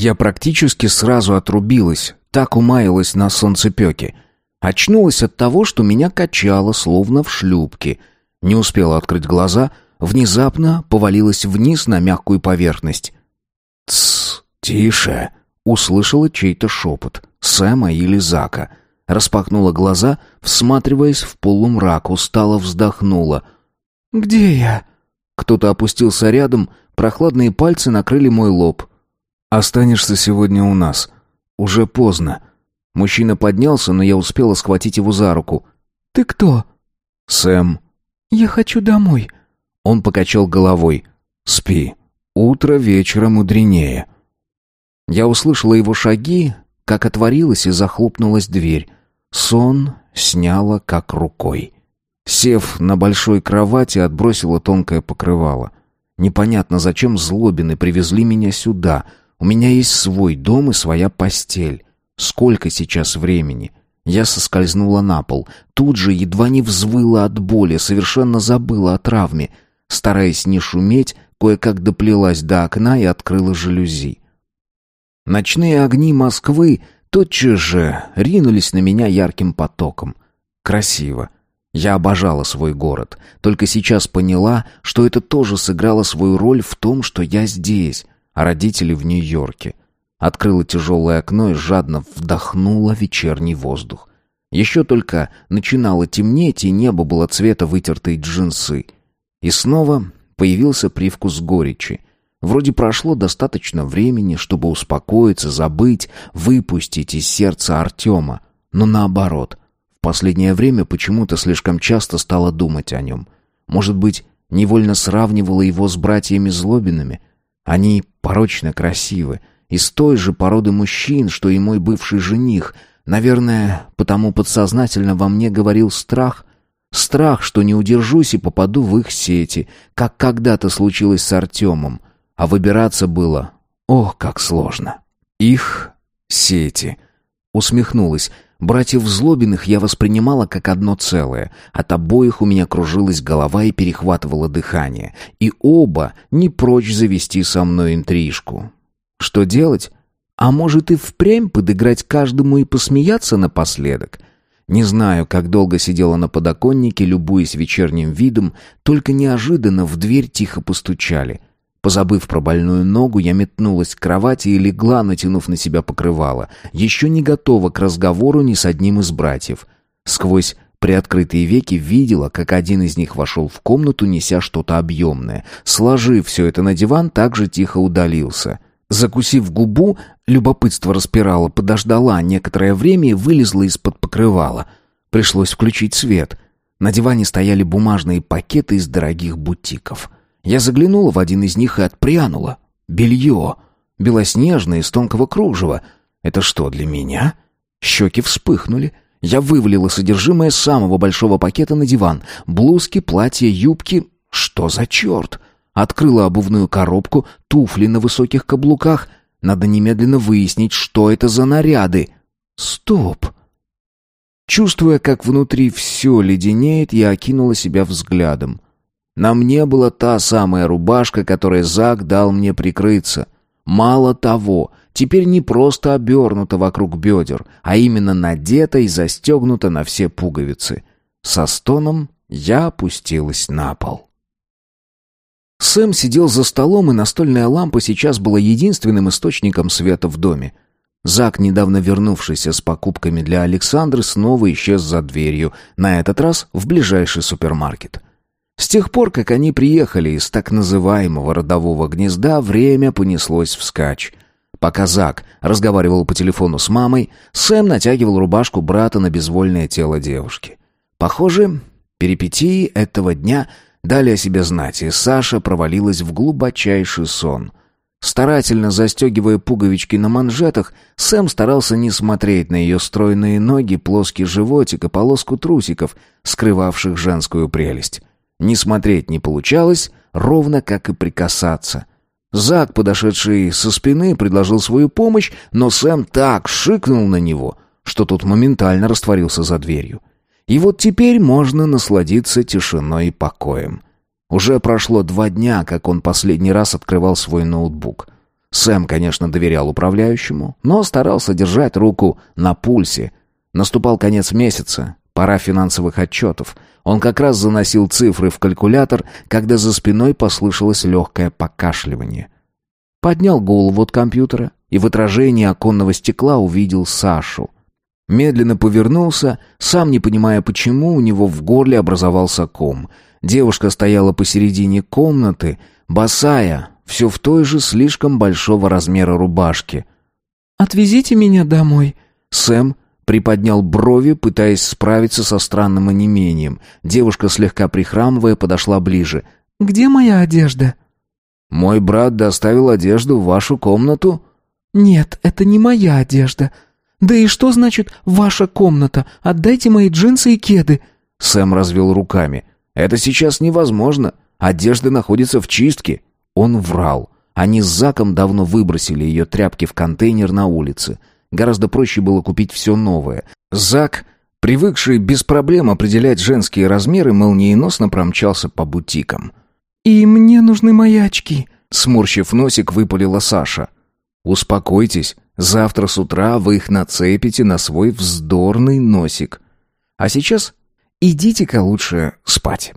Я практически сразу отрубилась, так умаялась на солнцепеке. Очнулась от того, что меня качало, словно в шлюпке. Не успела открыть глаза, внезапно повалилась вниз на мягкую поверхность. «Тссс, тише!» — услышала чей-то шепот. Сэма или Зака. Распахнула глаза, всматриваясь в полумрак, устало вздохнула. «Где я?» Кто-то опустился рядом, прохладные пальцы накрыли мой лоб. «Останешься сегодня у нас. Уже поздно». Мужчина поднялся, но я успела схватить его за руку. «Ты кто?» «Сэм». «Я хочу домой». Он покачал головой. «Спи. Утро вечера мудренее». Я услышала его шаги, как отворилась и захлопнулась дверь. Сон сняла как рукой. Сев на большой кровати, отбросила тонкое покрывало. Непонятно, зачем злобины привезли меня сюда. У меня есть свой дом и своя постель. Сколько сейчас времени? Я соскользнула на пол. Тут же едва не взвыла от боли, совершенно забыла о травме. Стараясь не шуметь, кое-как доплелась до окна и открыла жалюзи. Ночные огни Москвы тотчас же ринулись на меня ярким потоком. Красиво. Я обожала свой город, только сейчас поняла, что это тоже сыграло свою роль в том, что я здесь, а родители в Нью-Йорке. Открыла тяжелое окно и жадно вдохнула вечерний воздух. Еще только начинало темнеть, и небо было цвета вытертой джинсы. И снова появился привкус горечи. Вроде прошло достаточно времени, чтобы успокоиться, забыть, выпустить из сердца Артема. Но наоборот, в последнее время почему-то слишком часто стала думать о нем. Может быть, невольно сравнивала его с братьями Злобинами? Они порочно красивы, из той же породы мужчин, что и мой бывший жених. Наверное, потому подсознательно во мне говорил страх. Страх, что не удержусь и попаду в их сети, как когда-то случилось с Артемом. А выбираться было, ох, как сложно. Их сети. Усмехнулась. Братьев Злобиных я воспринимала как одно целое. От обоих у меня кружилась голова и перехватывало дыхание. И оба не прочь завести со мной интрижку. Что делать? А может и впрямь подыграть каждому и посмеяться напоследок? Не знаю, как долго сидела на подоконнике, любуясь вечерним видом, только неожиданно в дверь тихо постучали. Позабыв про больную ногу, я метнулась к кровати и легла, натянув на себя покрывало. Еще не готова к разговору ни с одним из братьев. Сквозь приоткрытые веки видела, как один из них вошел в комнату, неся что-то объемное. Сложив все это на диван, также тихо удалился. Закусив губу, любопытство распирало, подождала некоторое время и вылезла из-под покрывала. Пришлось включить свет. На диване стояли бумажные пакеты из дорогих бутиков. Я заглянула в один из них и отпрянула. Белье. Белоснежное, из тонкого кружева. Это что, для меня? Щеки вспыхнули. Я вывалила содержимое самого большого пакета на диван. Блузки, платья, юбки. Что за черт? Открыла обувную коробку, туфли на высоких каблуках. Надо немедленно выяснить, что это за наряды. Стоп. Чувствуя, как внутри все леденеет, я окинула себя взглядом. На мне была та самая рубашка, которой Зак дал мне прикрыться. Мало того, теперь не просто обернута вокруг бедер, а именно надета и застегнута на все пуговицы. Со стоном я опустилась на пол. Сэм сидел за столом, и настольная лампа сейчас была единственным источником света в доме. Зак, недавно вернувшийся с покупками для Александры, снова исчез за дверью, на этот раз в ближайший супермаркет. С тех пор, как они приехали из так называемого родового гнезда, время понеслось вскачь. Пока Зак разговаривал по телефону с мамой, Сэм натягивал рубашку брата на безвольное тело девушки. Похоже, перипетии этого дня дали о себе знать, и Саша провалилась в глубочайший сон. Старательно застегивая пуговички на манжетах, Сэм старался не смотреть на ее стройные ноги, плоский животик и полоску трусиков, скрывавших женскую прелесть. Не смотреть не получалось, ровно как и прикасаться. Зак, подошедший со спины, предложил свою помощь, но Сэм так шикнул на него, что тот моментально растворился за дверью. И вот теперь можно насладиться тишиной и покоем. Уже прошло два дня, как он последний раз открывал свой ноутбук. Сэм, конечно, доверял управляющему, но старался держать руку на пульсе. Наступал конец месяца, пора финансовых отчетов. Он как раз заносил цифры в калькулятор, когда за спиной послышалось легкое покашливание. Поднял голову от компьютера и в отражении оконного стекла увидел Сашу. Медленно повернулся, сам не понимая почему, у него в горле образовался ком. Девушка стояла посередине комнаты, босая, все в той же слишком большого размера рубашке. «Отвезите меня домой». Сэм приподнял брови, пытаясь справиться со странным онемением. Девушка, слегка прихрамывая, подошла ближе. «Где моя одежда?» «Мой брат доставил одежду в вашу комнату?» «Нет, это не моя одежда. Да и что значит «ваша комната»? Отдайте мои джинсы и кеды». Сэм развел руками. «Это сейчас невозможно. Одежда находится в чистке». Он врал. Они с Заком давно выбросили ее тряпки в контейнер на улице. Гораздо проще было купить все новое. Зак, привыкший без проблем определять женские размеры, молниеносно промчался по бутикам. «И мне нужны мои очки», — сморщив носик, выпалила Саша. «Успокойтесь, завтра с утра вы их нацепите на свой вздорный носик. А сейчас идите-ка лучше спать».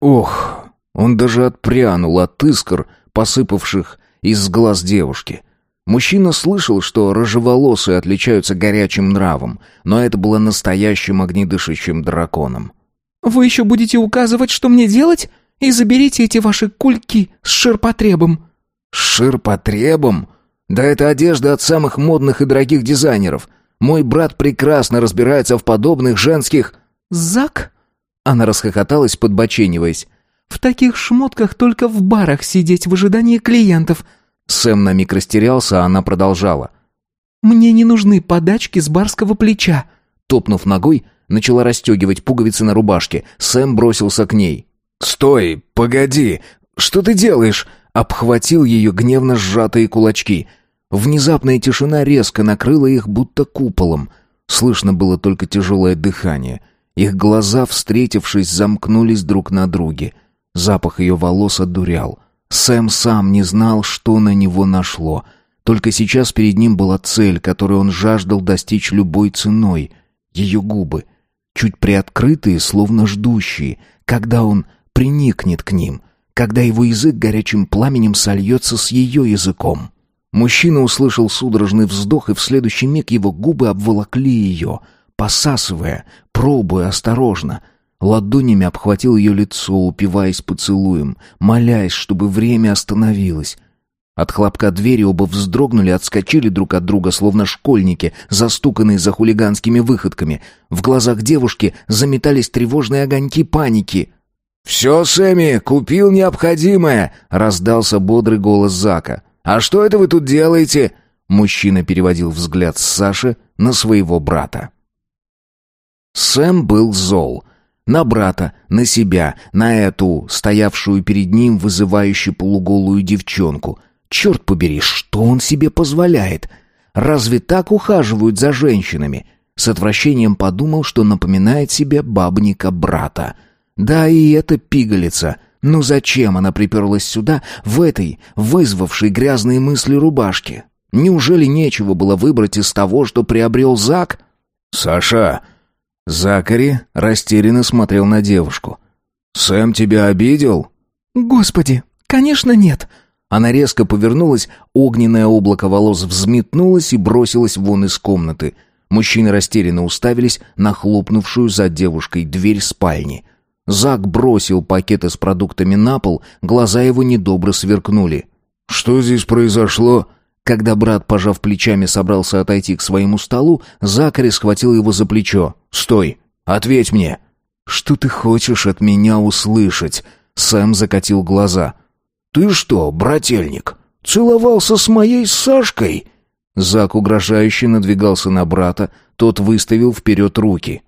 Ох, он даже отпрянул от искр, посыпавших из глаз девушки. Мужчина слышал, что рыжеволосые отличаются горячим нравом, но это было настоящим огнедышащим драконом. «Вы еще будете указывать, что мне делать? И заберите эти ваши кульки с ширпотребом». «С ширпотребом? Да это одежда от самых модных и дорогих дизайнеров. Мой брат прекрасно разбирается в подобных женских...» «Зак?» Она расхохоталась, подбочениваясь. В таких шмотках только в барах сидеть в ожидании клиентов». Сэм на миг растерялся, а она продолжала. «Мне не нужны подачки с барского плеча». Топнув ногой, начала расстегивать пуговицы на рубашке. Сэм бросился к ней. «Стой! Погоди! Что ты делаешь?» Обхватил ее гневно сжатые кулачки. Внезапная тишина резко накрыла их будто куполом. Слышно было только тяжелое дыхание. Их глаза, встретившись, замкнулись друг на друге — Запах ее волос одурял. Сэм сам не знал, что на него нашло. Только сейчас перед ним была цель, которую он жаждал достичь любой ценой. Ее губы, чуть приоткрытые, словно ждущие, когда он приникнет к ним, когда его язык горячим пламенем сольется с ее языком. Мужчина услышал судорожный вздох, и в следующий миг его губы обволокли ее, посасывая, пробуя осторожно — Ладонями обхватил ее лицо, упиваясь поцелуем, молясь, чтобы время остановилось. От хлопка двери оба вздрогнули, отскочили друг от друга, словно школьники, застуканные за хулиганскими выходками. В глазах девушки заметались тревожные огоньки паники. «Все, Сэмми, купил необходимое!» — раздался бодрый голос Зака. «А что это вы тут делаете?» Мужчина переводил взгляд с Саши на своего брата. Сэм был зол — на брата, на себя, на эту, стоявшую перед ним вызывающе полуголую девчонку. Черт побери, что он себе позволяет? Разве так ухаживают за женщинами? С отвращением подумал, что напоминает себе бабника брата. Да и эта пигалица. Ну зачем она приперлась сюда, в этой, вызвавшей грязные мысли рубашке? Неужели нечего было выбрать из того, что приобрел Зак? «Саша!» Закари растерянно смотрел на девушку. «Сэм тебя обидел?» «Господи, конечно нет!» Она резко повернулась, огненное облако волос взметнулось и бросилось вон из комнаты. Мужчины растерянно уставились на хлопнувшую за девушкой дверь спальни. Зак бросил пакеты с продуктами на пол, глаза его недобро сверкнули. «Что здесь произошло?» Когда брат, пожав плечами, собрался отойти к своему столу, Закари схватил его за плечо. «Стой! Ответь мне!» «Что ты хочешь от меня услышать?» Сэм закатил глаза. «Ты что, брательник, целовался с моей Сашкой?» Зак угрожающе надвигался на брата, тот выставил вперед руки.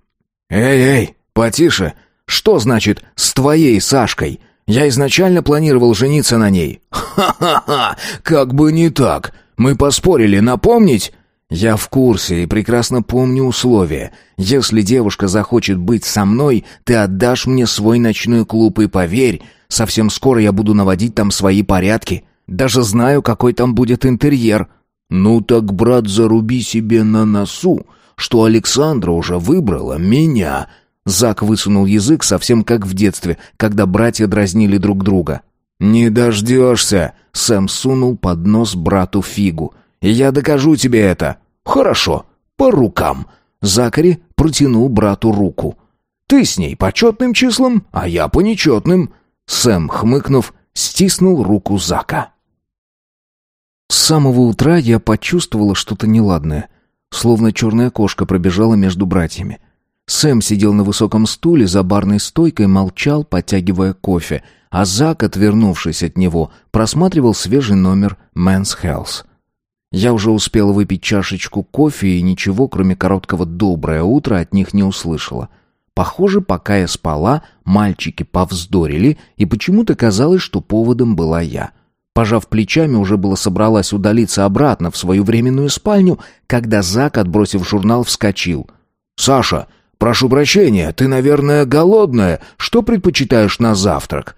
«Эй-эй, потише! Что значит «с твоей Сашкой»? Я изначально планировал жениться на ней». «Ха-ха-ха! Как бы не так! Мы поспорили, напомнить?» «Я в курсе и прекрасно помню условия. Если девушка захочет быть со мной, ты отдашь мне свой ночной клуб и поверь, совсем скоро я буду наводить там свои порядки. Даже знаю, какой там будет интерьер». «Ну так, брат, заруби себе на носу, что Александра уже выбрала меня». Зак высунул язык совсем как в детстве, когда братья дразнили друг друга. «Не дождешься!» — Сэм сунул под нос брату фигу. «Я докажу тебе это!» «Хорошо, по рукам!» Закари протянул брату руку. «Ты с ней по четным числам, а я по нечетным!» Сэм, хмыкнув, стиснул руку Зака. С самого утра я почувствовала что-то неладное. Словно черная кошка пробежала между братьями. Сэм сидел на высоком стуле за барной стойкой, молчал, подтягивая кофе, а Зак, отвернувшись от него, просматривал свежий номер «Mэнс Health». Я уже успела выпить чашечку кофе и ничего, кроме короткого «доброе утро» от них не услышала. Похоже, пока я спала, мальчики повздорили, и почему-то казалось, что поводом была я. Пожав плечами, уже было собралась удалиться обратно в свою временную спальню, когда Зак, отбросив журнал, вскочил. «Саша, прошу прощения, ты, наверное, голодная. Что предпочитаешь на завтрак?»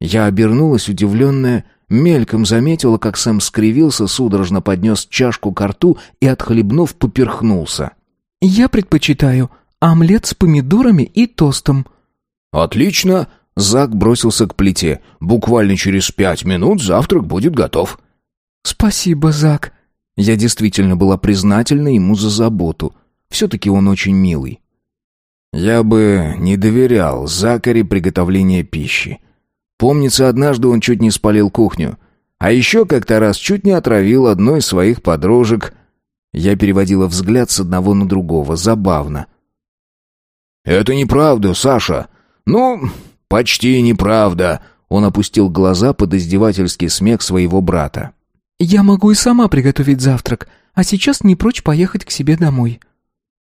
Я обернулась, удивленная, мельком заметила, как Сэм скривился, судорожно поднес чашку к рту и, отхлебнув, поперхнулся. «Я предпочитаю омлет с помидорами и тостом». «Отлично!» Зак бросился к плите. «Буквально через пять минут завтрак будет готов». «Спасибо, Зак». Я действительно была признательна ему за заботу. Все-таки он очень милый. Я бы не доверял Закаре приготовление пищи. Помнится, однажды он чуть не спалил кухню. А еще как-то раз чуть не отравил одной из своих подружек. Я переводила взгляд с одного на другого. Забавно. «Это неправда, Саша. Ну, почти неправда». Он опустил глаза под издевательский смех своего брата. «Я могу и сама приготовить завтрак, а сейчас не прочь поехать к себе домой».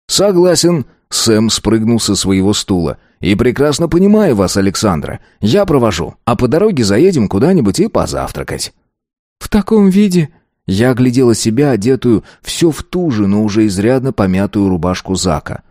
«Согласен», — Сэм спрыгнул со своего стула. И прекрасно понимаю вас, Александра. Я провожу, а по дороге заедем куда-нибудь и позавтракать». «В таком виде...» Я оглядела себя, одетую все в ту же, но уже изрядно помятую рубашку Зака.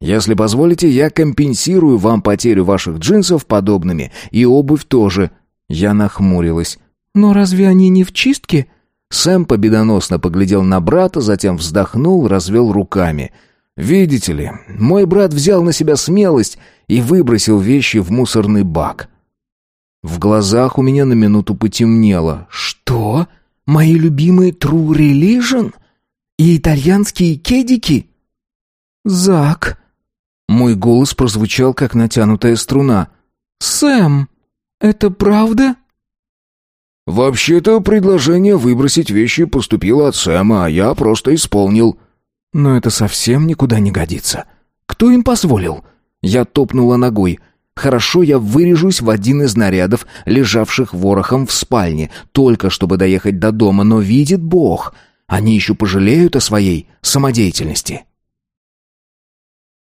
«Если позволите, я компенсирую вам потерю ваших джинсов подобными, и обувь тоже». Я нахмурилась. «Но разве они не в чистке?» Сэм победоносно поглядел на брата, затем вздохнул, развел руками. «Видите ли, мой брат взял на себя смелость и выбросил вещи в мусорный бак. В глазах у меня на минуту потемнело. «Что? Мои любимые True Religion? И итальянские кедики?» «Зак!» Мой голос прозвучал, как натянутая струна. «Сэм, это правда?» «Вообще-то предложение выбросить вещи поступило от Сэма, а я просто исполнил». «Но это совсем никуда не годится. Кто им позволил?» Я топнула ногой. Хорошо, я вырежусь в один из нарядов, лежавших ворохом в спальне, только чтобы доехать до дома, но видит Бог, они еще пожалеют о своей самодеятельности.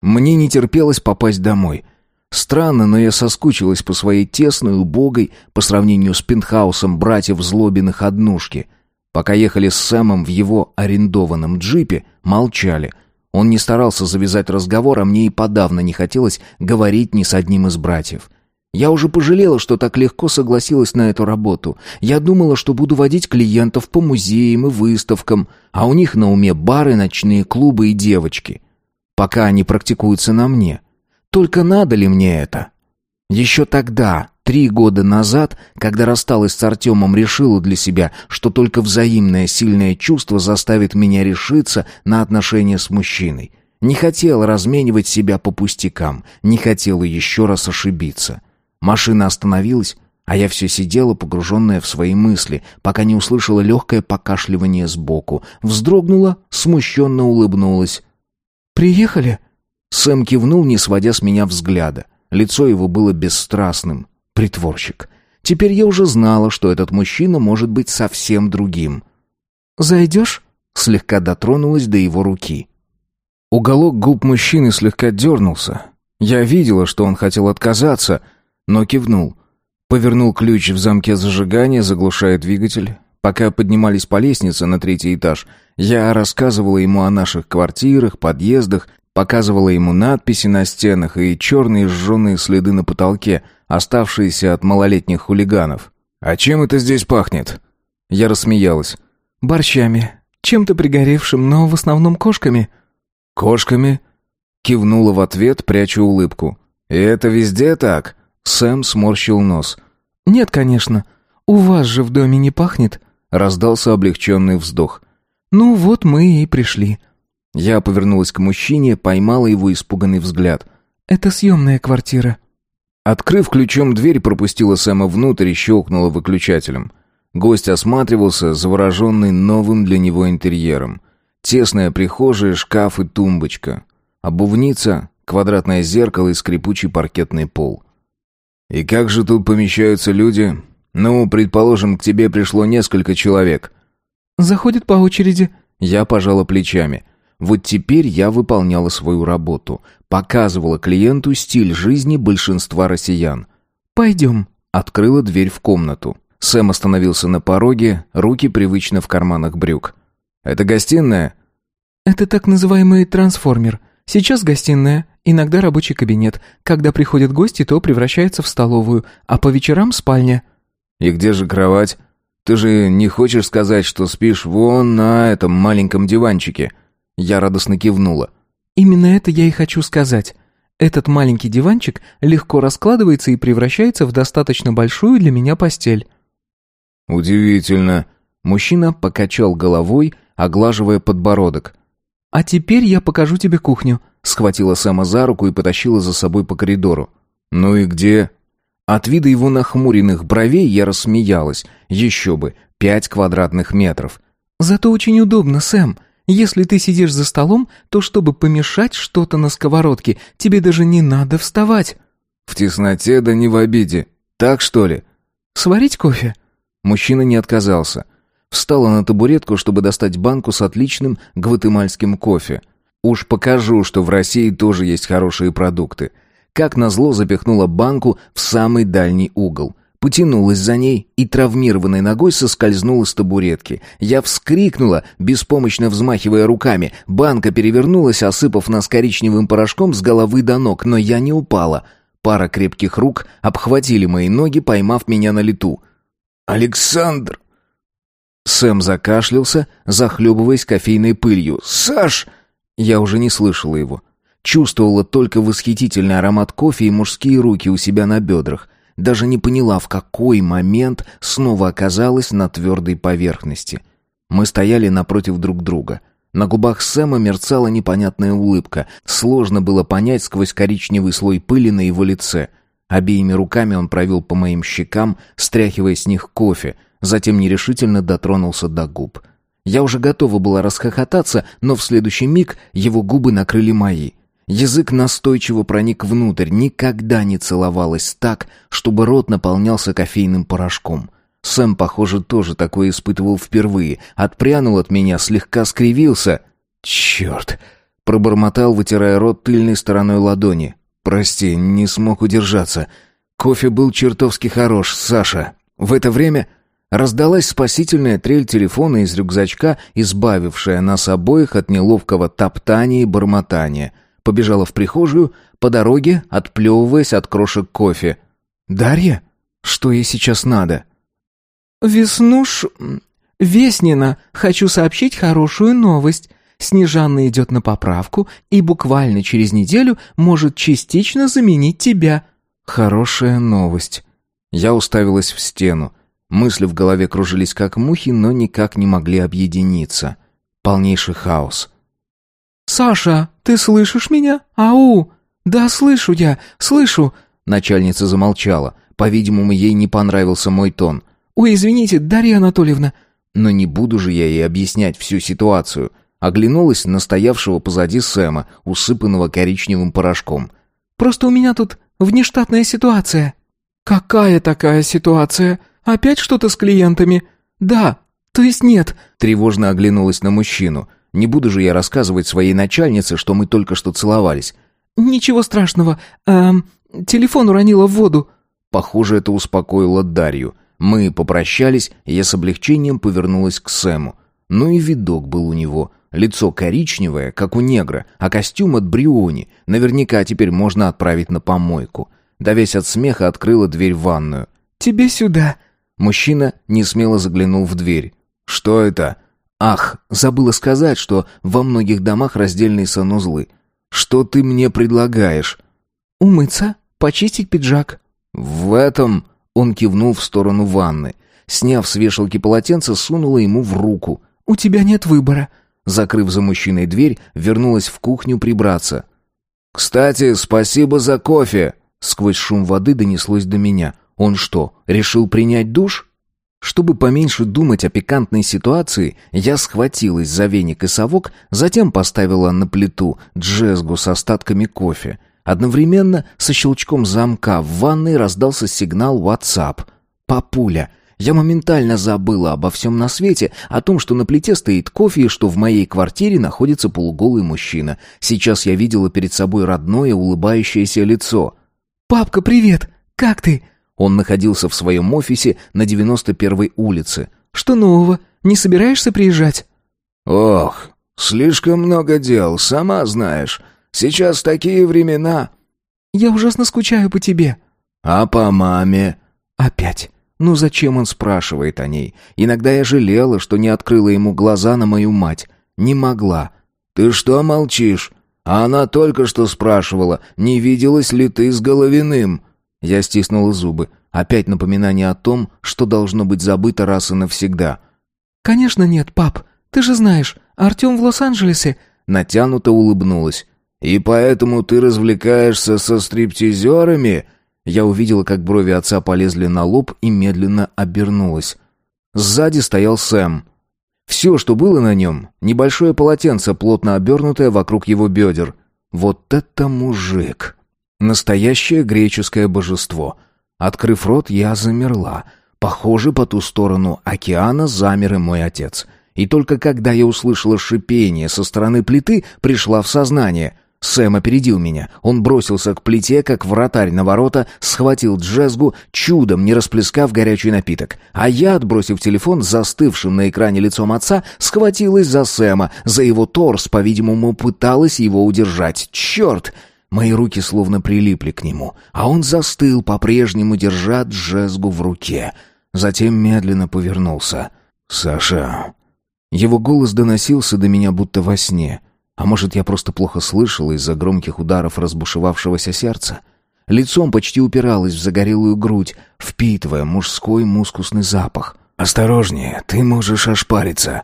Мне не терпелось попасть домой. Странно, но я соскучилась по своей тесной, убогой, по сравнению с пентхаусом братьев Злобиных однушки. Пока ехали с Сэмом в его арендованном джипе, молчали — он не старался завязать разговор, а мне и подавно не хотелось говорить ни с одним из братьев. Я уже пожалела, что так легко согласилась на эту работу. Я думала, что буду водить клиентов по музеям и выставкам, а у них на уме бары, ночные клубы и девочки. Пока они практикуются на мне. Только надо ли мне это? Еще тогда, Три года назад, когда рассталась с Артемом, решила для себя, что только взаимное сильное чувство заставит меня решиться на отношения с мужчиной. Не хотела разменивать себя по пустякам, не хотела еще раз ошибиться. Машина остановилась, а я все сидела, погруженная в свои мысли, пока не услышала легкое покашливание сбоку. Вздрогнула, смущенно улыбнулась. «Приехали?» Сэм кивнул, не сводя с меня взгляда. Лицо его было бесстрастным притворщик. Теперь я уже знала, что этот мужчина может быть совсем другим. «Зайдешь?» — слегка дотронулась до его руки. Уголок губ мужчины слегка дернулся. Я видела, что он хотел отказаться, но кивнул. Повернул ключ в замке зажигания, заглушая двигатель. Пока поднимались по лестнице на третий этаж, я рассказывала ему о наших квартирах, подъездах, показывала ему надписи на стенах и черные сжженные следы на потолке — оставшиеся от малолетних хулиганов. «А чем это здесь пахнет?» Я рассмеялась. «Борщами. Чем-то пригоревшим, но в основном кошками». «Кошками?» Кивнула в ответ, пряча улыбку. «И это везде так?» Сэм сморщил нос. «Нет, конечно. У вас же в доме не пахнет?» Раздался облегченный вздох. «Ну вот мы и пришли». Я повернулась к мужчине, поймала его испуганный взгляд. «Это съемная квартира». Открыв ключом дверь, пропустила Сэма внутрь и щелкнула выключателем. Гость осматривался, завороженный новым для него интерьером. Тесная прихожая, шкаф и тумбочка. Обувница, квадратное зеркало и скрипучий паркетный пол. «И как же тут помещаются люди? Ну, предположим, к тебе пришло несколько человек». «Заходят по очереди». Я пожала плечами. Вот теперь я выполняла свою работу. Показывала клиенту стиль жизни большинства россиян. «Пойдем». Открыла дверь в комнату. Сэм остановился на пороге, руки привычно в карманах брюк. «Это гостиная?» «Это так называемый трансформер. Сейчас гостиная, иногда рабочий кабинет. Когда приходят гости, то превращается в столовую, а по вечерам спальня». «И где же кровать? Ты же не хочешь сказать, что спишь вон на этом маленьком диванчике?» Я радостно кивнула. «Именно это я и хочу сказать. Этот маленький диванчик легко раскладывается и превращается в достаточно большую для меня постель». «Удивительно». Мужчина покачал головой, оглаживая подбородок. «А теперь я покажу тебе кухню», — схватила Сэма за руку и потащила за собой по коридору. «Ну и где?» От вида его нахмуренных бровей я рассмеялась. Еще бы, пять квадратных метров. «Зато очень удобно, Сэм. Если ты сидишь за столом, то чтобы помешать что-то на сковородке, тебе даже не надо вставать». «В тесноте да не в обиде. Так что ли?» «Сварить кофе?» Мужчина не отказался. Встала на табуретку, чтобы достать банку с отличным гватемальским кофе. Уж покажу, что в России тоже есть хорошие продукты. Как назло запихнула банку в самый дальний угол потянулась за ней и травмированной ногой соскользнула с табуретки. Я вскрикнула, беспомощно взмахивая руками. Банка перевернулась, осыпав нас коричневым порошком с головы до ног, но я не упала. Пара крепких рук обхватили мои ноги, поймав меня на лету. «Александр!» Сэм закашлялся, захлебываясь кофейной пылью. «Саш!» Я уже не слышала его. Чувствовала только восхитительный аромат кофе и мужские руки у себя на бедрах даже не поняла, в какой момент снова оказалась на твердой поверхности. Мы стояли напротив друг друга. На губах Сэма мерцала непонятная улыбка. Сложно было понять сквозь коричневый слой пыли на его лице. Обеими руками он провел по моим щекам, стряхивая с них кофе, затем нерешительно дотронулся до губ. Я уже готова была расхохотаться, но в следующий миг его губы накрыли мои. Язык настойчиво проник внутрь, никогда не целовалась так, чтобы рот наполнялся кофейным порошком. Сэм, похоже, тоже такое испытывал впервые. Отпрянул от меня, слегка скривился. «Черт!» — пробормотал, вытирая рот тыльной стороной ладони. «Прости, не смог удержаться. Кофе был чертовски хорош, Саша. В это время раздалась спасительная трель телефона из рюкзачка, избавившая нас обоих от неловкого топтания и бормотания — побежала в прихожую, по дороге отплевываясь от крошек кофе. «Дарья? Что ей сейчас надо?» «Веснуш... Веснина, хочу сообщить хорошую новость. Снежанна идет на поправку и буквально через неделю может частично заменить тебя». «Хорошая новость». Я уставилась в стену. Мысли в голове кружились как мухи, но никак не могли объединиться. Полнейший хаос. «Саша, ты слышишь меня? Ау!» «Да, слышу я, слышу!» Начальница замолчала. По-видимому, ей не понравился мой тон. «Ой, извините, Дарья Анатольевна!» Но не буду же я ей объяснять всю ситуацию. Оглянулась на стоявшего позади Сэма, усыпанного коричневым порошком. «Просто у меня тут внештатная ситуация». «Какая такая ситуация? Опять что-то с клиентами?» «Да, то есть нет». Тревожно оглянулась на мужчину. Не буду же я рассказывать своей начальнице, что мы только что целовались. Ничего страшного. Эм, телефон уронила в воду. Похоже, это успокоило Дарью. Мы попрощались, и я с облегчением повернулась к Сэму. Ну и видок был у него. Лицо коричневое, как у негра, а костюм от Бриони. Наверняка теперь можно отправить на помойку. Давясь от смеха, открыла дверь в ванную. «Тебе сюда». Мужчина несмело заглянул в дверь. «Что это?» «Ах, забыла сказать, что во многих домах раздельные санузлы. Что ты мне предлагаешь?» «Умыться, почистить пиджак». «В этом...» — он кивнул в сторону ванны. Сняв с вешалки полотенце, сунула ему в руку. «У тебя нет выбора». Закрыв за мужчиной дверь, вернулась в кухню прибраться. «Кстати, спасибо за кофе!» Сквозь шум воды донеслось до меня. «Он что, решил принять душ?» Чтобы поменьше думать о пикантной ситуации, я схватилась за веник и совок, затем поставила на плиту джезгу с остатками кофе. Одновременно со щелчком замка в ванной раздался сигнал WhatsApp. «Папуля, я моментально забыла обо всем на свете, о том, что на плите стоит кофе и что в моей квартире находится полуголый мужчина. Сейчас я видела перед собой родное улыбающееся лицо. «Папка, привет! Как ты?» Он находился в своем офисе на 91-й улице. «Что нового? Не собираешься приезжать?» «Ох, слишком много дел, сама знаешь. Сейчас такие времена...» «Я ужасно скучаю по тебе». «А по маме?» «Опять. Ну зачем он спрашивает о ней? Иногда я жалела, что не открыла ему глаза на мою мать. Не могла. Ты что молчишь? А она только что спрашивала, не виделась ли ты с Головиным. Я стиснула зубы. Опять напоминание о том, что должно быть забыто раз и навсегда. «Конечно нет, пап. Ты же знаешь, Артем в Лос-Анджелесе». Натянуто улыбнулась. «И поэтому ты развлекаешься со стриптизерами?» Я увидела, как брови отца полезли на лоб и медленно обернулась. Сзади стоял Сэм. Все, что было на нем, небольшое полотенце, плотно обернутое вокруг его бедер. Вот это мужик! Настоящее греческое божество. Открыв рот, я замерла. Похоже, по ту сторону океана замер и мой отец. И только когда я услышала шипение со стороны плиты, пришла в сознание — Сэм опередил меня. Он бросился к плите, как вратарь на ворота, схватил джезгу, чудом не расплескав горячий напиток. А я, отбросив телефон застывшим на экране лицом отца, схватилась за Сэма, за его торс, по-видимому, пыталась его удержать. Черт! Мои руки словно прилипли к нему, а он застыл, по-прежнему держа джезгу в руке. Затем медленно повернулся. «Саша...» Его голос доносился до меня будто во сне — а может, я просто плохо слышала из-за громких ударов разбушевавшегося сердца? Лицом почти упиралась в загорелую грудь, впитывая мужской мускусный запах. «Осторожнее, ты можешь ошпариться».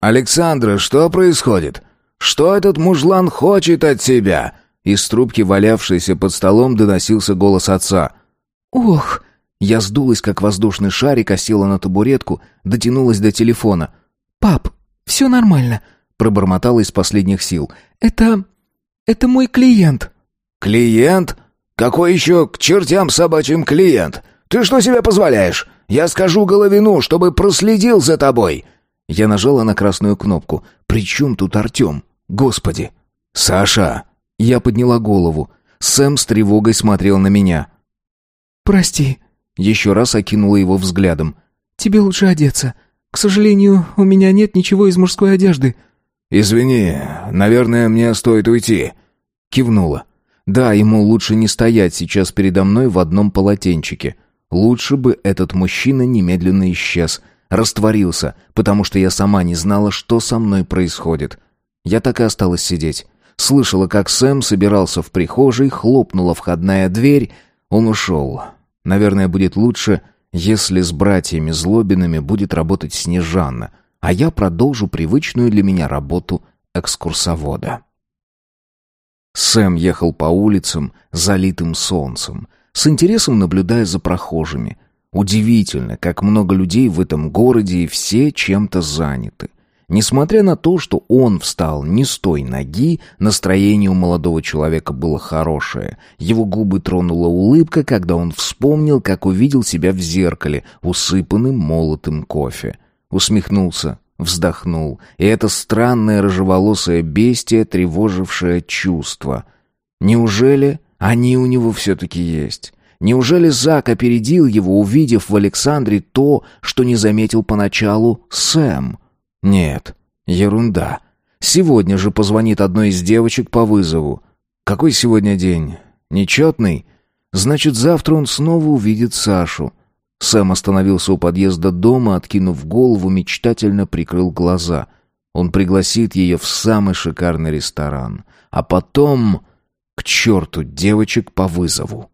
«Александра, что происходит? Что этот мужлан хочет от тебя?» Из трубки, валявшейся под столом, доносился голос отца. «Ох!» Я сдулась, как воздушный шарик, осела на табуретку, дотянулась до телефона. «Пап, все нормально пробормотала из последних сил. «Это... это мой клиент». «Клиент? Какой еще к чертям собачьим клиент? Ты что себе позволяешь? Я скажу Головину, чтобы проследил за тобой». Я нажала на красную кнопку. «При чем тут Артем? Господи!» «Саша!» Я подняла голову. Сэм с тревогой смотрел на меня. «Прости». Еще раз окинула его взглядом. «Тебе лучше одеться. К сожалению, у меня нет ничего из мужской одежды». «Извини, наверное, мне стоит уйти». Кивнула. «Да, ему лучше не стоять сейчас передо мной в одном полотенчике. Лучше бы этот мужчина немедленно исчез, растворился, потому что я сама не знала, что со мной происходит. Я так и осталась сидеть. Слышала, как Сэм собирался в прихожей, хлопнула входная дверь. Он ушел. Наверное, будет лучше, если с братьями Злобинами будет работать Снежанна а я продолжу привычную для меня работу экскурсовода. Сэм ехал по улицам, залитым солнцем, с интересом наблюдая за прохожими. Удивительно, как много людей в этом городе и все чем-то заняты. Несмотря на то, что он встал не с той ноги, настроение у молодого человека было хорошее. Его губы тронула улыбка, когда он вспомнил, как увидел себя в зеркале, усыпанным молотым кофе. Усмехнулся, вздохнул, и это странное рыжеволосое бестие, тревожившее чувство. Неужели они у него все-таки есть? Неужели Зак опередил его, увидев в Александре то, что не заметил поначалу Сэм? Нет, ерунда. Сегодня же позвонит одной из девочек по вызову. Какой сегодня день? Нечетный? Значит, завтра он снова увидит Сашу. Сэм остановился у подъезда дома, откинув голову, мечтательно прикрыл глаза. Он пригласит ее в самый шикарный ресторан. А потом... К черту девочек по вызову.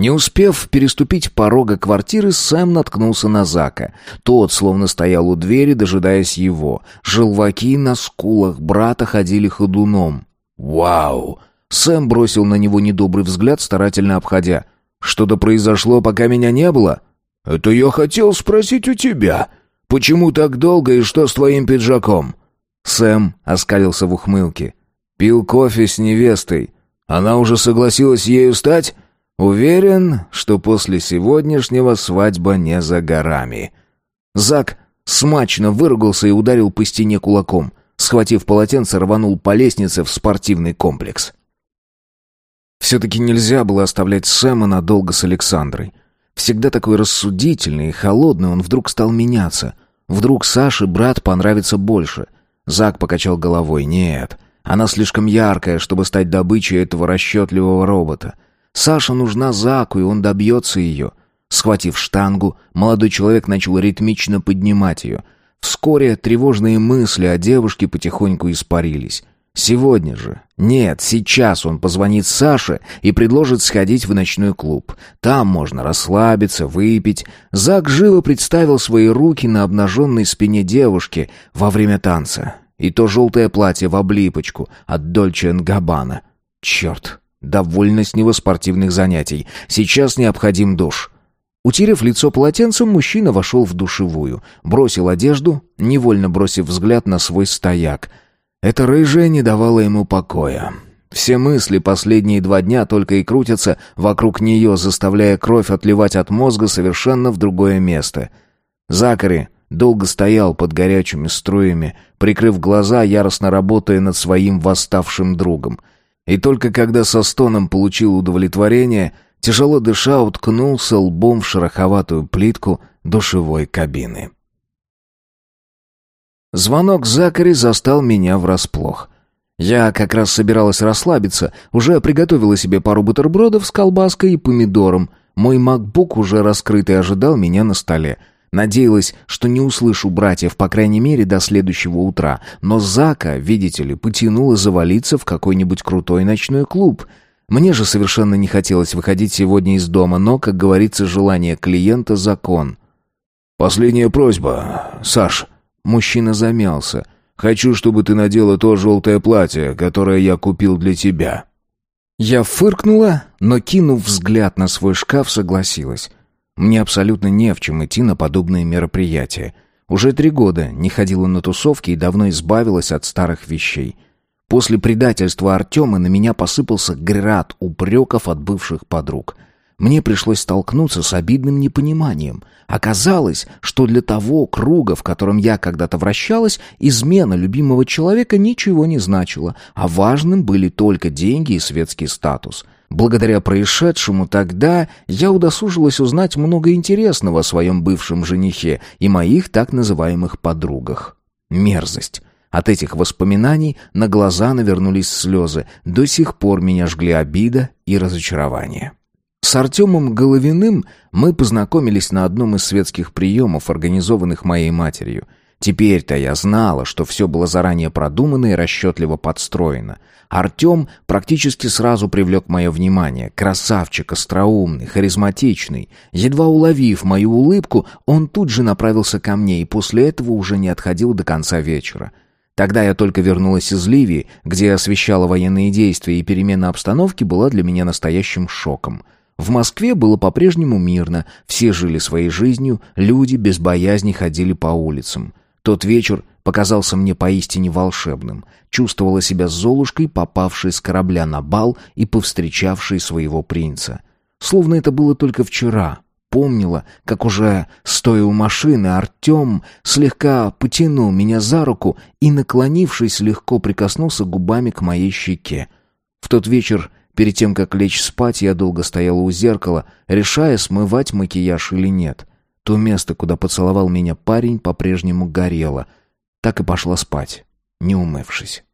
Не успев переступить порога квартиры, Сэм наткнулся на Зака. Тот словно стоял у двери, дожидаясь его. Желваки на скулах брата ходили ходуном. «Вау!» Сэм бросил на него недобрый взгляд, старательно обходя. «Что-то произошло, пока меня не было?» «Это я хотел спросить у тебя. Почему так долго и что с твоим пиджаком?» Сэм оскалился в ухмылке. «Пил кофе с невестой. Она уже согласилась ею стать?» «Уверен, что после сегодняшнего свадьба не за горами». Зак смачно выругался и ударил по стене кулаком. Схватив полотенце, рванул по лестнице в спортивный комплекс. Все-таки нельзя было оставлять Сэма надолго с Александрой. Всегда такой рассудительный и холодный, он вдруг стал меняться. Вдруг Саше брат понравится больше. Зак покачал головой. «Нет, она слишком яркая, чтобы стать добычей этого расчетливого робота. Саша нужна Заку, и он добьется ее». Схватив штангу, молодой человек начал ритмично поднимать ее. Вскоре тревожные мысли о девушке потихоньку испарились. Сегодня же. Нет, сейчас он позвонит Саше и предложит сходить в ночной клуб. Там можно расслабиться, выпить. Зак живо представил свои руки на обнаженной спине девушки во время танца. И то желтое платье в облипочку от Дольче Габбана. Черт, довольно с него спортивных занятий. Сейчас необходим душ. Утерев лицо полотенцем, мужчина вошел в душевую. Бросил одежду, невольно бросив взгляд на свой стояк — это рыжая не давала ему покоя. Все мысли последние два дня только и крутятся вокруг нее, заставляя кровь отливать от мозга совершенно в другое место. Закари долго стоял под горячими струями, прикрыв глаза, яростно работая над своим восставшим другом. И только когда со стоном получил удовлетворение, тяжело дыша, уткнулся лбом в шероховатую плитку душевой кабины. Звонок Закари застал меня врасплох. Я как раз собиралась расслабиться, уже приготовила себе пару бутербродов с колбаской и помидором. Мой макбук уже раскрытый ожидал меня на столе. Надеялась, что не услышу братьев, по крайней мере, до следующего утра. Но Зака, видите ли, потянула завалиться в какой-нибудь крутой ночной клуб. Мне же совершенно не хотелось выходить сегодня из дома, но, как говорится, желание клиента — закон. «Последняя просьба, Саш», Мужчина замялся. «Хочу, чтобы ты надела то желтое платье, которое я купил для тебя». Я фыркнула, но, кинув взгляд на свой шкаф, согласилась. Мне абсолютно не в чем идти на подобные мероприятия. Уже три года не ходила на тусовки и давно избавилась от старых вещей. После предательства Артема на меня посыпался град упреков от бывших подруг — мне пришлось столкнуться с обидным непониманием. Оказалось, что для того круга, в котором я когда-то вращалась, измена любимого человека ничего не значила, а важным были только деньги и светский статус. Благодаря происшедшему тогда я удосужилась узнать много интересного о своем бывшем женихе и моих так называемых подругах. Мерзость. От этих воспоминаний на глаза навернулись слезы. До сих пор меня жгли обида и разочарование. С Артемом Головиным мы познакомились на одном из светских приемов, организованных моей матерью. Теперь-то я знала, что все было заранее продумано и расчетливо подстроено. Артем практически сразу привлек мое внимание. Красавчик, остроумный, харизматичный. Едва уловив мою улыбку, он тут же направился ко мне и после этого уже не отходил до конца вечера. Тогда я только вернулась из Ливии, где освещала военные действия, и перемена обстановки была для меня настоящим шоком — в Москве было по-прежнему мирно, все жили своей жизнью, люди без боязни ходили по улицам. Тот вечер показался мне поистине волшебным. Чувствовала себя Золушкой, попавшей с корабля на бал и повстречавшей своего принца. Словно это было только вчера. Помнила, как уже, стоя у машины, Артем слегка потянул меня за руку и, наклонившись, легко прикоснулся губами к моей щеке. В тот вечер Перед тем, как лечь спать, я долго стояла у зеркала, решая, смывать макияж или нет. То место, куда поцеловал меня парень, по-прежнему горело. Так и пошла спать, не умывшись.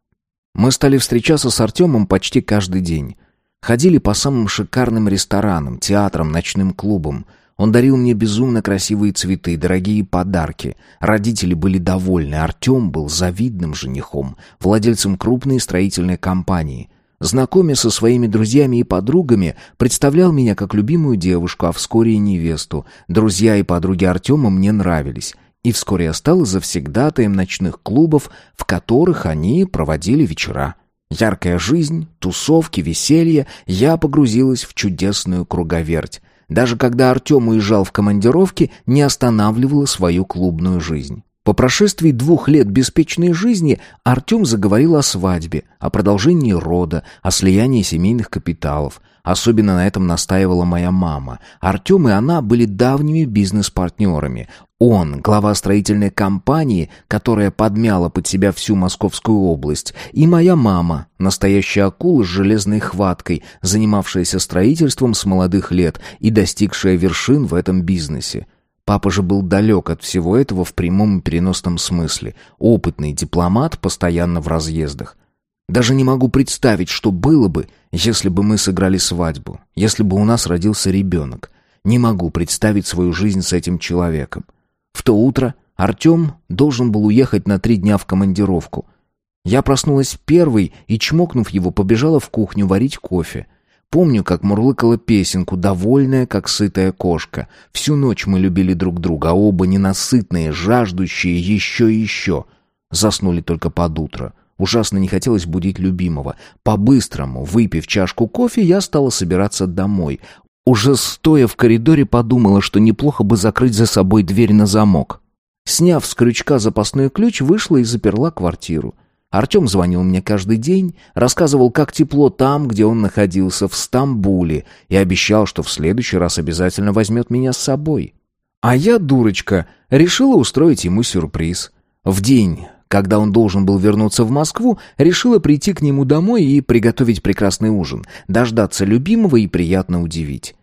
Мы стали встречаться с Артемом почти каждый день. Ходили по самым шикарным ресторанам, театрам, ночным клубам. Он дарил мне безумно красивые цветы, дорогие подарки. Родители были довольны. Артем был завидным женихом, владельцем крупной строительной компании. Знакомя со своими друзьями и подругами, представлял меня как любимую девушку, а вскоре и невесту. Друзья и подруги Артема мне нравились. И вскоре я стала завсегдатаем ночных клубов, в которых они проводили вечера. Яркая жизнь, тусовки, веселье, я погрузилась в чудесную круговерть. Даже когда Артем уезжал в командировки, не останавливала свою клубную жизнь. По прошествии двух лет беспечной жизни Артем заговорил о свадьбе, о продолжении рода, о слиянии семейных капиталов. Особенно на этом настаивала моя мама. Артем и она были давними бизнес-партнерами. Он, глава строительной компании, которая подмяла под себя всю Московскую область, и моя мама, настоящая акула с железной хваткой, занимавшаяся строительством с молодых лет и достигшая вершин в этом бизнесе. Папа же был далек от всего этого в прямом и переносном смысле. Опытный дипломат, постоянно в разъездах. Даже не могу представить, что было бы, если бы мы сыграли свадьбу, если бы у нас родился ребенок. Не могу представить свою жизнь с этим человеком. В то утро Артем должен был уехать на три дня в командировку. Я проснулась первой и, чмокнув его, побежала в кухню варить кофе. Помню, как мурлыкала песенку, довольная, как сытая кошка. Всю ночь мы любили друг друга, а оба ненасытные, жаждущие еще и еще. Заснули только под утро. Ужасно не хотелось будить любимого. По-быстрому, выпив чашку кофе, я стала собираться домой. Уже стоя в коридоре подумала, что неплохо бы закрыть за собой дверь на замок. Сняв с крючка запасной ключ, вышла и заперла квартиру. Артем звонил мне каждый день, рассказывал, как тепло там, где он находился, в Стамбуле, и обещал, что в следующий раз обязательно возьмет меня с собой. А я, дурочка, решила устроить ему сюрприз. В день, когда он должен был вернуться в Москву, решила прийти к нему домой и приготовить прекрасный ужин, дождаться любимого и приятно удивить.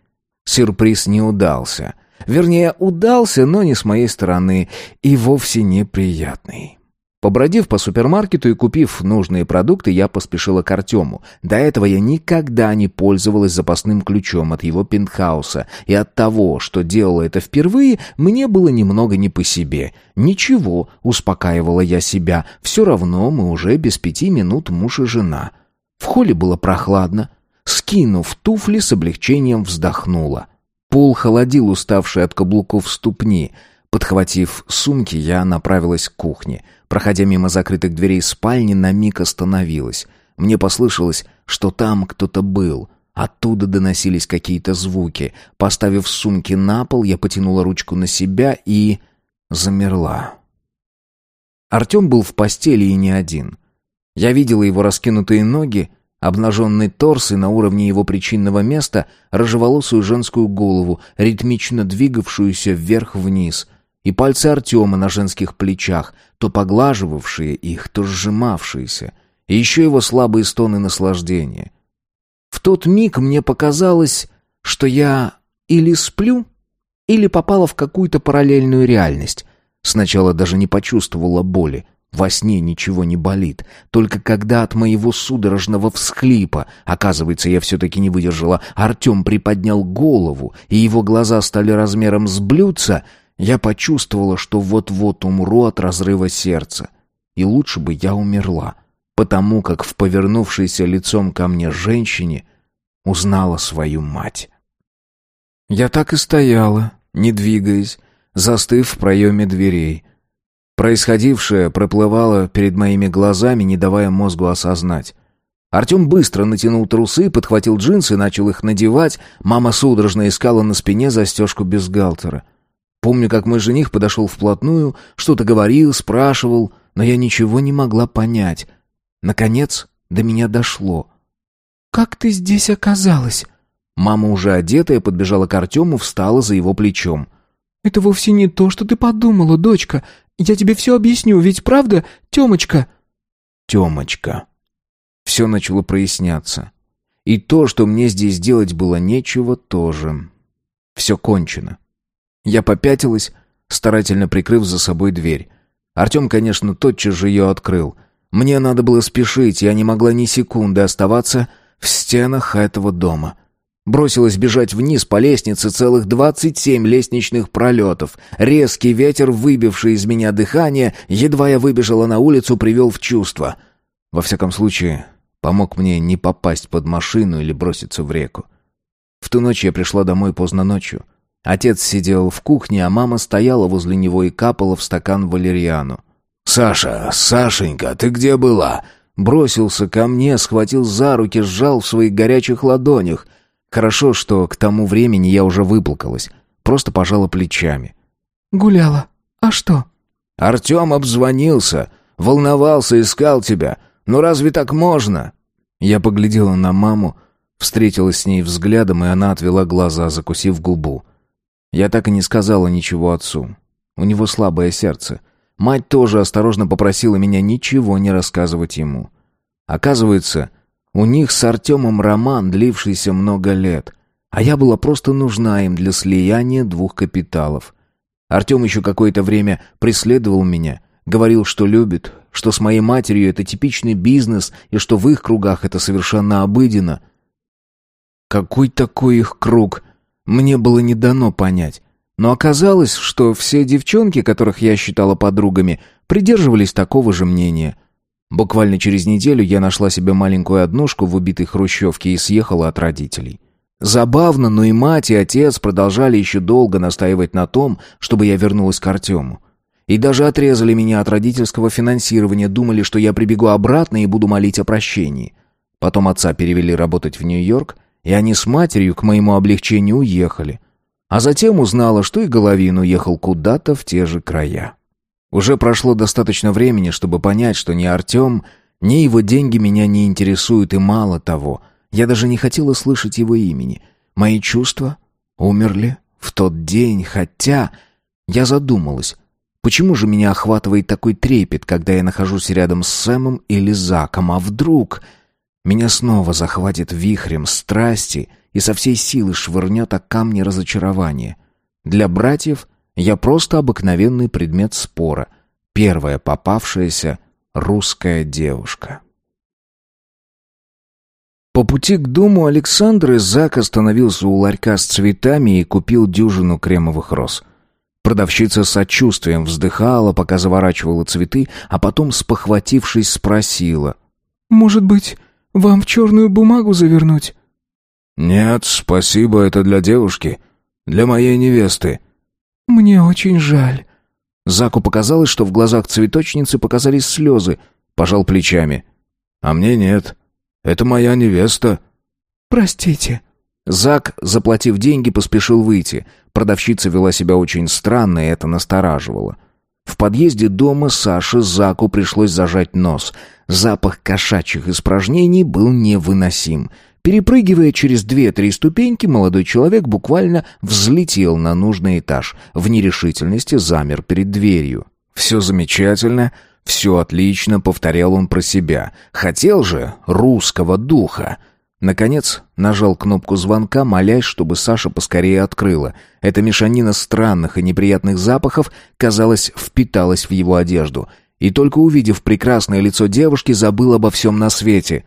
Сюрприз не удался. Вернее, удался, но не с моей стороны, и вовсе неприятный. Побродив по супермаркету и купив нужные продукты, я поспешила к Артему. До этого я никогда не пользовалась запасным ключом от его пентхауса, и от того, что делала это впервые, мне было немного не по себе. Ничего, успокаивала я себя, все равно мы уже без пяти минут муж и жена. В холле было прохладно. Скинув туфли, с облегчением вздохнула. Пол холодил уставшие от каблуков ступни — Подхватив сумки, я направилась к кухне. Проходя мимо закрытых дверей спальни, на миг остановилась. Мне послышалось, что там кто-то был. Оттуда доносились какие-то звуки. Поставив сумки на пол, я потянула ручку на себя и... замерла. Артем был в постели и не один. Я видела его раскинутые ноги, обнаженный торс и на уровне его причинного места рыжеволосую женскую голову, ритмично двигавшуюся вверх-вниз — и пальцы Артема на женских плечах, то поглаживавшие их, то сжимавшиеся, и еще его слабые стоны наслаждения. В тот миг мне показалось, что я или сплю, или попала в какую-то параллельную реальность. Сначала даже не почувствовала боли. Во сне ничего не болит. Только когда от моего судорожного всхлипа, оказывается, я все-таки не выдержала, Артем приподнял голову, и его глаза стали размером с блюдца — я почувствовала, что вот-вот умру от разрыва сердца. И лучше бы я умерла, потому как в повернувшейся лицом ко мне женщине узнала свою мать. Я так и стояла, не двигаясь, застыв в проеме дверей. Происходившее проплывало перед моими глазами, не давая мозгу осознать. Артем быстро натянул трусы, подхватил джинсы начал их надевать. Мама судорожно искала на спине застежку бюстгальтера. Помню, как мой жених подошел вплотную, что-то говорил, спрашивал, но я ничего не могла понять. Наконец, до меня дошло. «Как ты здесь оказалась?» Мама, уже одетая, подбежала к Артему, встала за его плечом. «Это вовсе не то, что ты подумала, дочка. Я тебе все объясню, ведь правда, Темочка?» «Темочка». Все начало проясняться. И то, что мне здесь делать было нечего, тоже. Все кончено. Я попятилась, старательно прикрыв за собой дверь. Артем, конечно, тотчас же ее открыл. Мне надо было спешить, я не могла ни секунды оставаться в стенах этого дома. Бросилась бежать вниз по лестнице целых двадцать семь лестничных пролетов. Резкий ветер, выбивший из меня дыхание, едва я выбежала на улицу, привел в чувство. Во всяком случае, помог мне не попасть под машину или броситься в реку. В ту ночь я пришла домой поздно ночью. Отец сидел в кухне, а мама стояла возле него и капала в стакан валерьяну. «Саша, Сашенька, ты где была?» Бросился ко мне, схватил за руки, сжал в своих горячих ладонях. Хорошо, что к тому времени я уже выплакалась. Просто пожала плечами. «Гуляла. А что?» «Артем обзвонился. Волновался, искал тебя. Ну разве так можно?» Я поглядела на маму, встретилась с ней взглядом, и она отвела глаза, закусив губу. Я так и не сказала ничего отцу. У него слабое сердце. Мать тоже осторожно попросила меня ничего не рассказывать ему. Оказывается, у них с Артемом роман, длившийся много лет, а я была просто нужна им для слияния двух капиталов. Артем еще какое-то время преследовал меня, говорил, что любит, что с моей матерью это типичный бизнес и что в их кругах это совершенно обыденно. Какой такой их круг? Мне было не дано понять. Но оказалось, что все девчонки, которых я считала подругами, придерживались такого же мнения. Буквально через неделю я нашла себе маленькую однушку в убитой хрущевке и съехала от родителей. Забавно, но и мать, и отец продолжали еще долго настаивать на том, чтобы я вернулась к Артему. И даже отрезали меня от родительского финансирования, думали, что я прибегу обратно и буду молить о прощении. Потом отца перевели работать в Нью-Йорк, и они с матерью к моему облегчению уехали. А затем узнала, что и Головин уехал куда-то в те же края. Уже прошло достаточно времени, чтобы понять, что ни Артем, ни его деньги меня не интересуют, и мало того, я даже не хотела слышать его имени. Мои чувства умерли в тот день, хотя... Я задумалась, почему же меня охватывает такой трепет, когда я нахожусь рядом с Сэмом или Заком, а вдруг... Меня снова захватит вихрем страсти — и со всей силы швырнет о камни разочарования. Для братьев я просто обыкновенный предмет спора, первая попавшаяся русская девушка. По пути к дому Александры Зак остановился у ларька с цветами и купил дюжину кремовых роз. Продавщица с сочувствием вздыхала, пока заворачивала цветы, а потом, спохватившись, спросила. «Может быть, вам в черную бумагу завернуть?» «Нет, спасибо, это для девушки. Для моей невесты». «Мне очень жаль». Заку показалось, что в глазах цветочницы показались слезы. Пожал плечами. «А мне нет. Это моя невеста». «Простите». Зак, заплатив деньги, поспешил выйти. Продавщица вела себя очень странно, и это настораживало. В подъезде дома Саши Заку пришлось зажать нос. Запах кошачьих испражнений был невыносим. Перепрыгивая через две-три ступеньки, молодой человек буквально взлетел на нужный этаж. В нерешительности замер перед дверью. «Все замечательно, все отлично», — повторял он про себя. «Хотел же русского духа». Наконец нажал кнопку звонка, молясь, чтобы Саша поскорее открыла. Эта мешанина странных и неприятных запахов, казалось, впиталась в его одежду. И только увидев прекрасное лицо девушки, забыл обо всем на свете.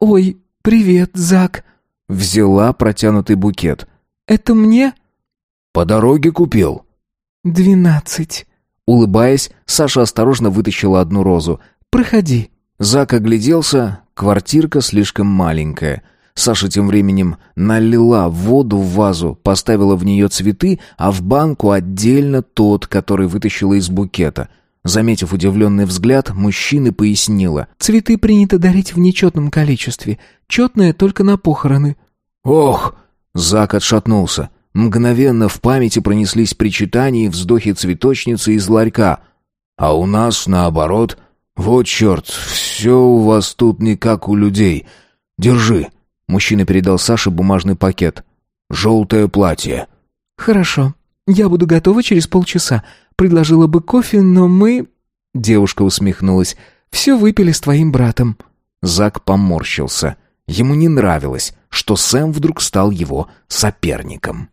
«Ой, «Привет, Зак!» Взяла протянутый букет. «Это мне?» «По дороге купил». «Двенадцать». Улыбаясь, Саша осторожно вытащила одну розу. «Проходи». Зак огляделся. Квартирка слишком маленькая. Саша тем временем налила воду в вазу, поставила в нее цветы, а в банку отдельно тот, который вытащила из букета — Заметив удивленный взгляд, мужчины пояснила. «Цветы принято дарить в нечетном количестве. Четное только на похороны». «Ох!» Зак отшатнулся. Мгновенно в памяти пронеслись причитания и вздохи цветочницы из ларька. «А у нас наоборот. Вот черт, все у вас тут не как у людей. Держи». Мужчина передал Саше бумажный пакет. «Желтое платье». «Хорошо. Я буду готова через полчаса. Предложила бы кофе, но мы...» Девушка усмехнулась. «Все выпили с твоим братом». Зак поморщился. Ему не нравилось, что Сэм вдруг стал его соперником.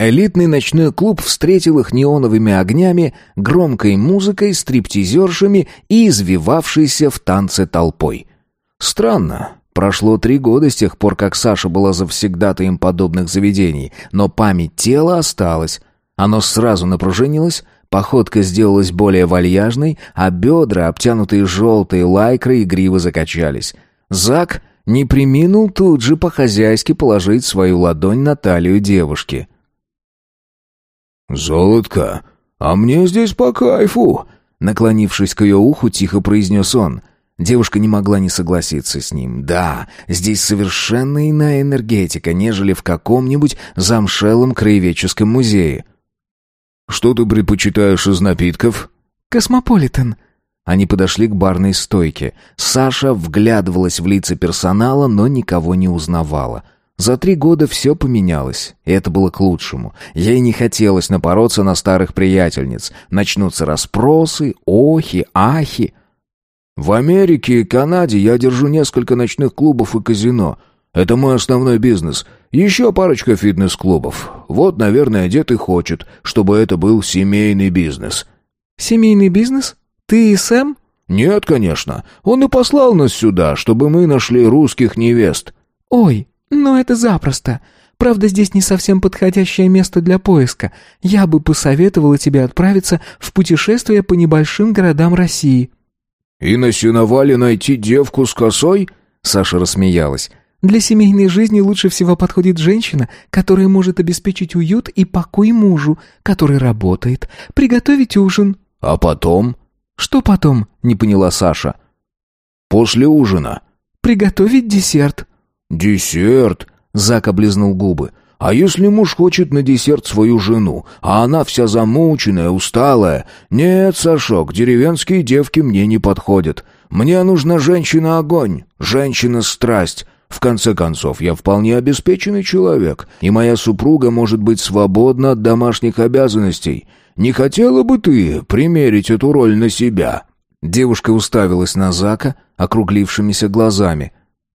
Элитный ночной клуб встретил их неоновыми огнями, громкой музыкой, стриптизершами и извивавшейся в танце толпой. Странно, Прошло три года с тех пор, как Саша была завсегдатаем подобных заведений, но память тела осталась. Оно сразу напружинилось, походка сделалась более вальяжной, а бедра, обтянутые желтой лайкрой, игриво закачались. Зак не приминул тут же по-хозяйски положить свою ладонь на талию девушки. «Золотко, а мне здесь по кайфу!» Наклонившись к ее уху, тихо произнес он. Девушка не могла не согласиться с ним. Да, здесь совершенно иная энергетика, нежели в каком-нибудь замшелом краеведческом музее. «Что ты предпочитаешь из напитков?» «Космополитен». Они подошли к барной стойке. Саша вглядывалась в лица персонала, но никого не узнавала. За три года все поменялось, и это было к лучшему. Ей не хотелось напороться на старых приятельниц. Начнутся расспросы, охи, ахи. В Америке и Канаде я держу несколько ночных клубов и казино. Это мой основной бизнес. Еще парочка фитнес-клубов. Вот, наверное, дед и хочет, чтобы это был семейный бизнес». «Семейный бизнес? Ты и Сэм?» «Нет, конечно. Он и послал нас сюда, чтобы мы нашли русских невест». «Ой, ну это запросто. Правда, здесь не совсем подходящее место для поиска. Я бы посоветовала тебе отправиться в путешествие по небольшим городам России». «И на сеновале найти девку с косой?» Саша рассмеялась. «Для семейной жизни лучше всего подходит женщина, которая может обеспечить уют и покой мужу, который работает, приготовить ужин». «А потом?» «Что потом?» — не поняла Саша. «После ужина». «Приготовить десерт». «Десерт?» — Зак облизнул губы. А если муж хочет на десерт свою жену, а она вся замученная, усталая? Нет, Сашок, деревенские девки мне не подходят. Мне нужна женщина-огонь, женщина-страсть. В конце концов, я вполне обеспеченный человек, и моя супруга может быть свободна от домашних обязанностей. Не хотела бы ты примерить эту роль на себя?» Девушка уставилась на Зака округлившимися глазами.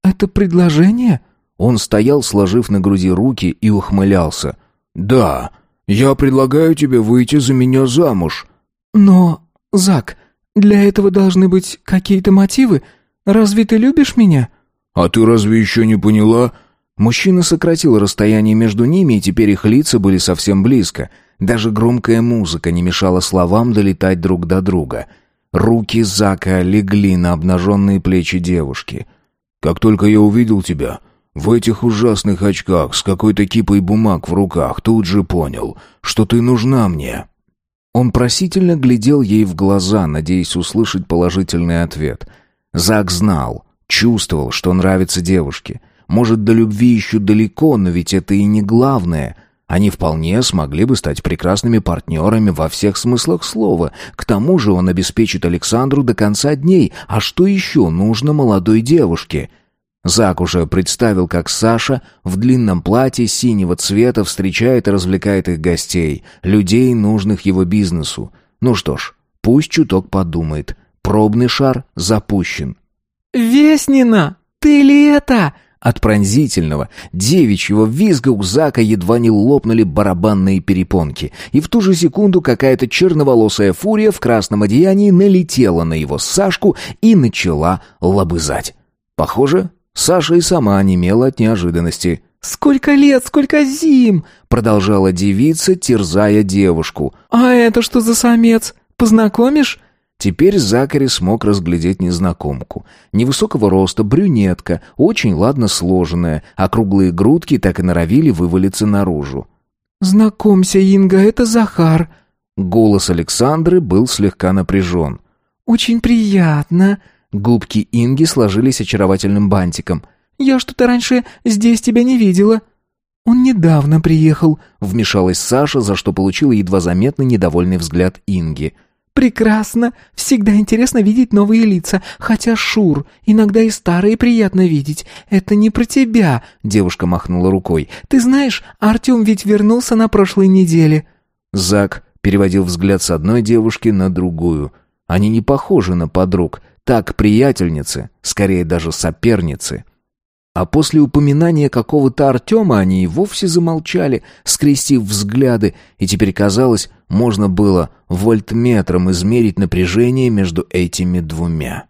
«Это предложение?» Он стоял, сложив на груди руки, и ухмылялся. «Да, я предлагаю тебе выйти за меня замуж». «Но, Зак, для этого должны быть какие-то мотивы. Разве ты любишь меня?» «А ты разве еще не поняла?» Мужчина сократил расстояние между ними, и теперь их лица были совсем близко. Даже громкая музыка не мешала словам долетать друг до друга. Руки Зака легли на обнаженные плечи девушки. «Как только я увидел тебя, в этих ужасных очках с какой-то кипой бумаг в руках тут же понял, что ты нужна мне». Он просительно глядел ей в глаза, надеясь услышать положительный ответ. Зак знал, чувствовал, что нравится девушке. Может, до любви еще далеко, но ведь это и не главное. Они вполне смогли бы стать прекрасными партнерами во всех смыслах слова. К тому же он обеспечит Александру до конца дней. А что еще нужно молодой девушке? Зак уже представил, как Саша в длинном платье синего цвета встречает и развлекает их гостей, людей, нужных его бизнесу. Ну что ж, пусть чуток подумает. Пробный шар запущен. «Веснина, ты ли это?» От пронзительного, девичьего визга у Зака едва не лопнули барабанные перепонки, и в ту же секунду какая-то черноволосая фурия в красном одеянии налетела на его Сашку и начала лобызать. Похоже, Саша и сама онемела от неожиданности. «Сколько лет, сколько зим!» Продолжала девица, терзая девушку. «А это что за самец? Познакомишь?» Теперь Закари смог разглядеть незнакомку. Невысокого роста, брюнетка, очень ладно сложенная, а круглые грудки так и норовили вывалиться наружу. «Знакомься, Инга, это Захар». Голос Александры был слегка напряжен. «Очень приятно», Губки Инги сложились очаровательным бантиком. «Я что-то раньше здесь тебя не видела». «Он недавно приехал», — вмешалась Саша, за что получила едва заметный недовольный взгляд Инги. «Прекрасно. Всегда интересно видеть новые лица. Хотя, Шур, иногда и старые приятно видеть. Это не про тебя», — девушка махнула рукой. «Ты знаешь, Артем ведь вернулся на прошлой неделе». Зак переводил взгляд с одной девушки на другую. Они не похожи на подруг, так приятельницы, скорее даже соперницы. А после упоминания какого-то Артема они и вовсе замолчали, скрестив взгляды, и теперь казалось, можно было вольтметром измерить напряжение между этими двумя.